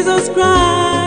Jesus Christ.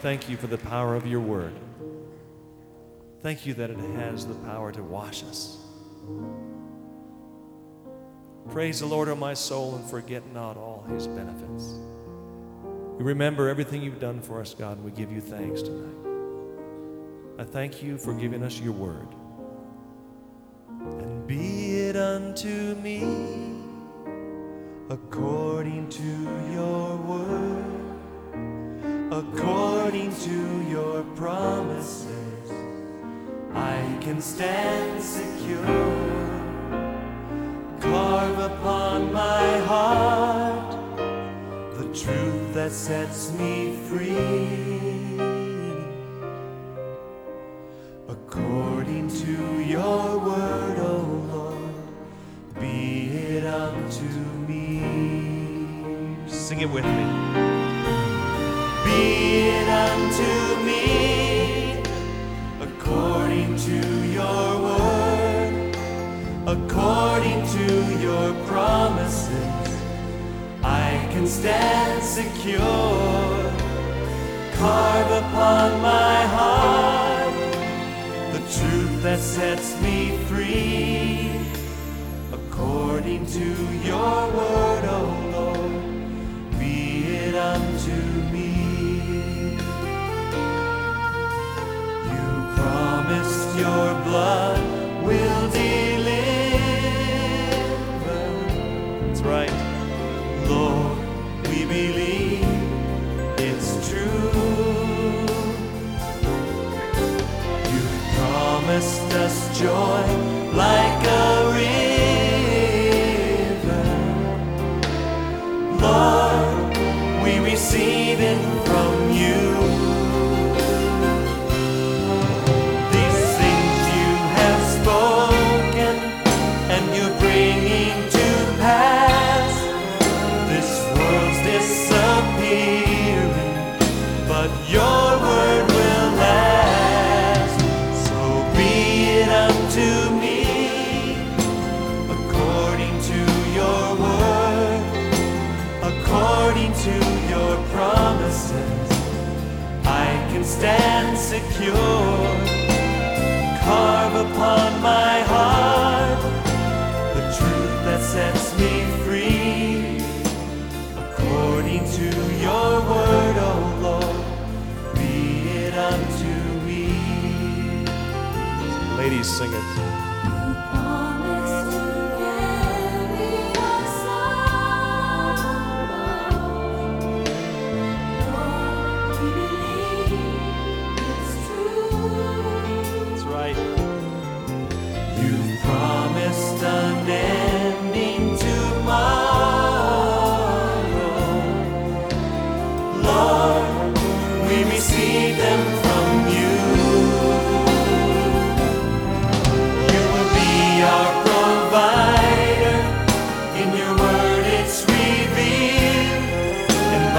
thank you for the power of your word. Thank you that it has the power to wash us. Praise the Lord, O my soul, and forget not all his benefits. We remember everything you've done for us, God, and we give you thanks tonight. I thank you for giving us your word. And be it unto me according to your word according to your promises. I can stand secure. Carve upon my heart the truth that sets me free. According to your word, O oh Lord, be it unto me. Sing it with me. promised us joy like a river. Lord, we receive it. sets me free. According to your word, O oh Lord, be it unto me. Ladies, sing it.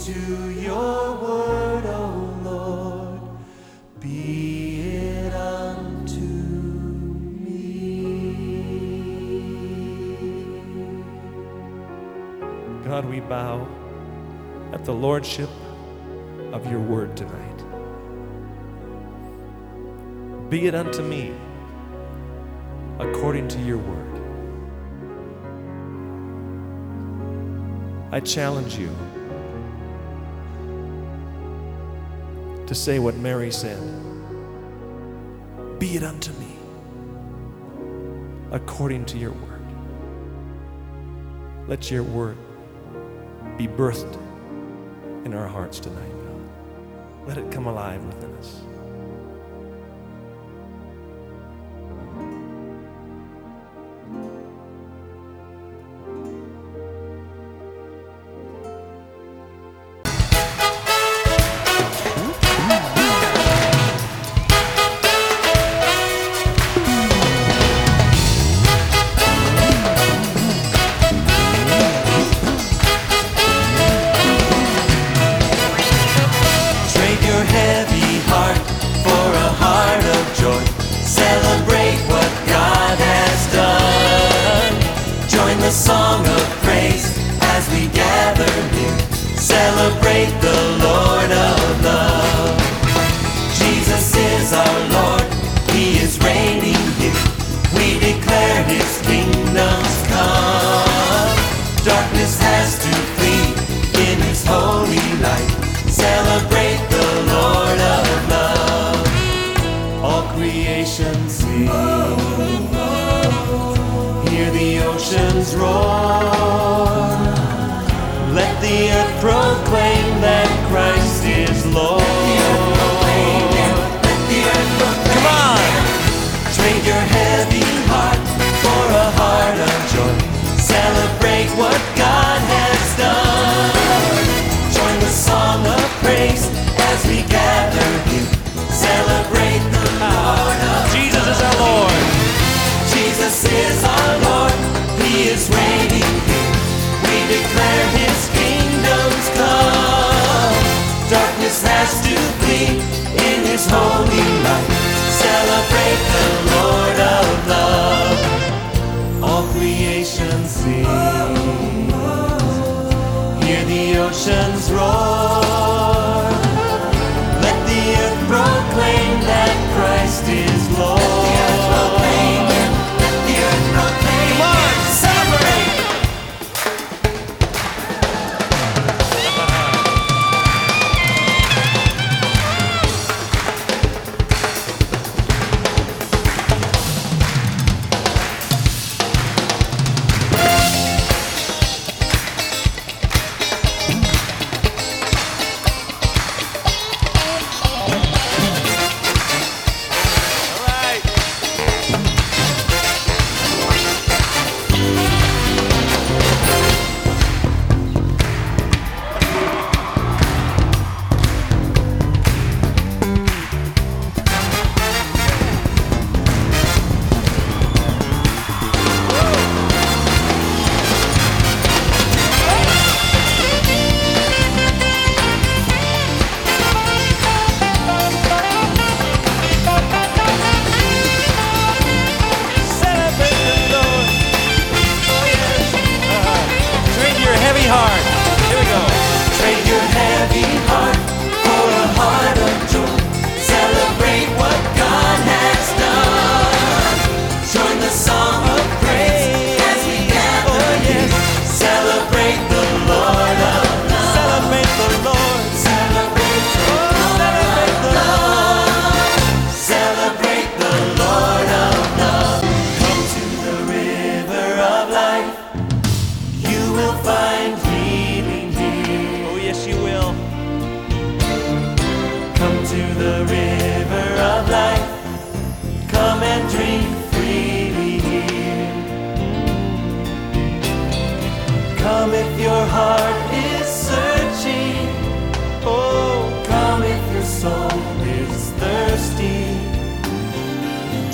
to your word, O Lord. Be it unto me. God, we bow at the lordship of your word tonight. Be it unto me according to your word. I challenge you to say what Mary said Be it unto me according to your word. Let your word be birthed in our hearts tonight, Let it come alive within us.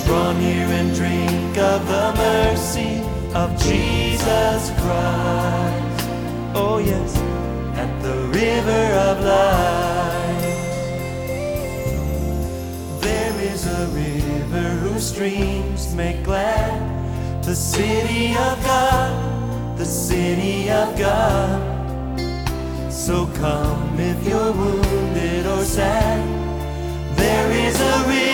draw near and drink of the mercy of Jesus Christ. Oh, yes, at the river of life. There is a river whose streams make glad the city of God, the city of God. So come if you're wounded or sad. There is a river.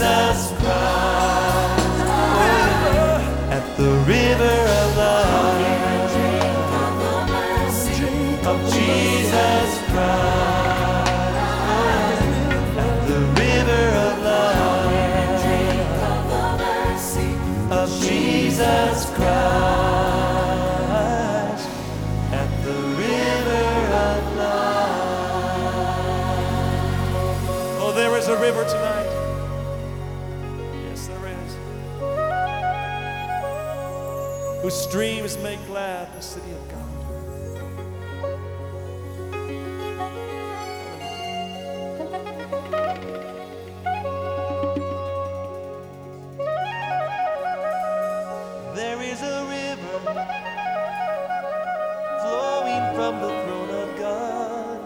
Jesus Christ. At the river of love. Of Jesus Christ. streams make glad the city of God. There is a river flowing from the throne of God.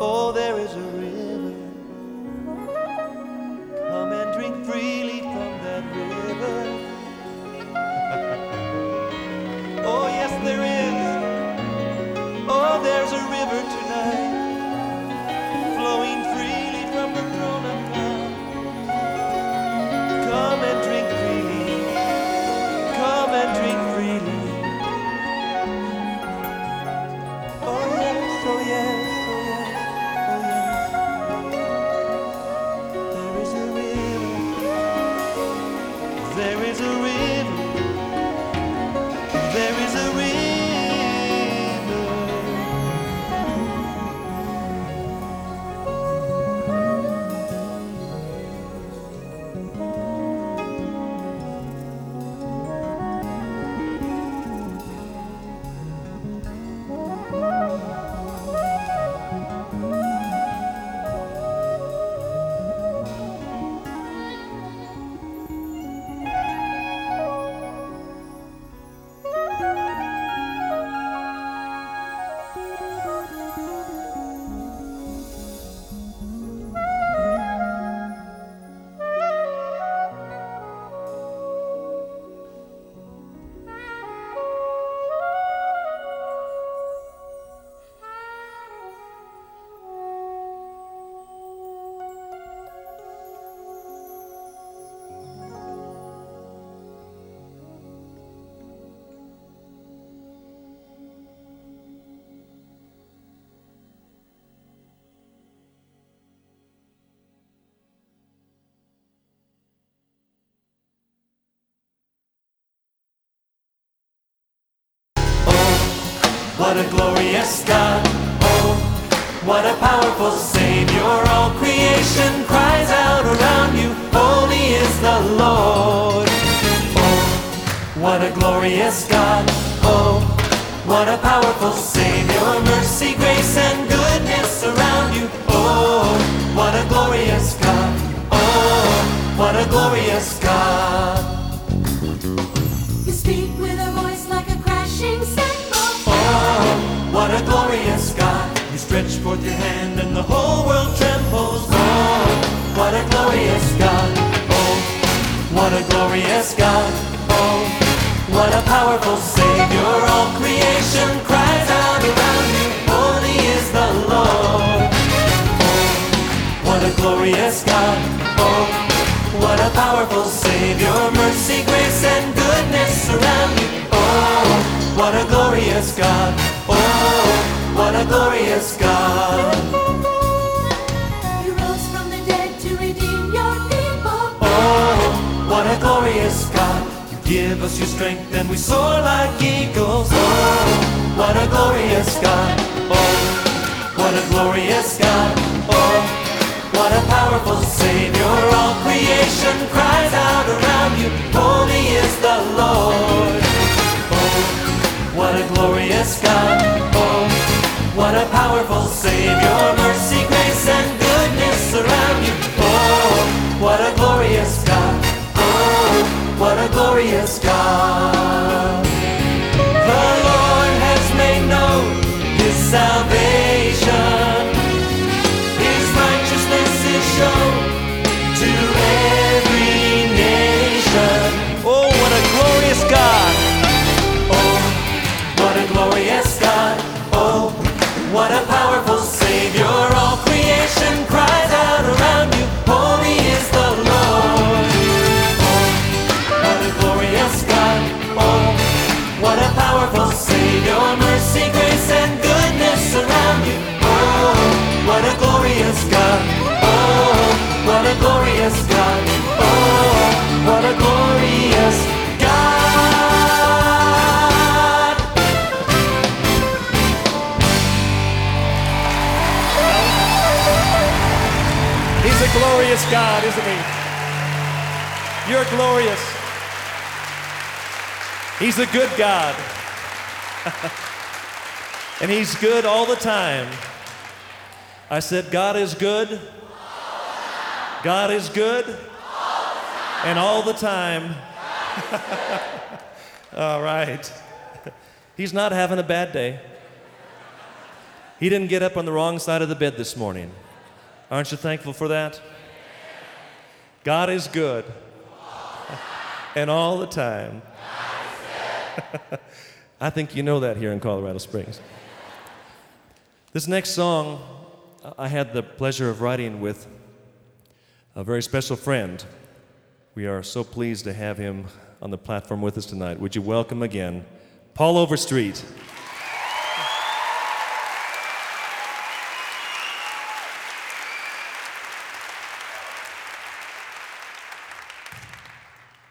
Oh, there is a river. What a glorious God. Oh, what a powerful Savior. All creation cries out around you. Holy is the Lord. Oh, what a glorious God. Oh, what a powerful Savior. Mercy, grace, and goodness surround you. Oh, what a glorious God. Oh, what a glorious God. Stretch forth your hand and the whole world trembles. Oh, what a glorious God. Oh, what a glorious God. Oh, what a powerful Savior. All creation cries out around you. Holy is the Lord. Oh, what a glorious God. Oh, what a powerful Savior. Mercy, grace, and goodness surround you. Oh, what a glorious God. Glorious God. You rose from the dead to redeem your people. Oh, what a glorious God. You give us your strength and we soar like eagles. Oh, what a glorious God. Oh, what a glorious God. Oh, what a powerful Savior. He's a good God. and He's good all the time. I said, God is good. God is good. And all the time. all right. He's not having a bad day. He didn't get up on the wrong side of the bed this morning. Aren't you thankful for that? God is good. and all the time. I think you know that here in Colorado Springs. This next song I had the pleasure of writing with a very special friend. We are so pleased to have him on the platform with us tonight. Would you welcome again Paul Overstreet?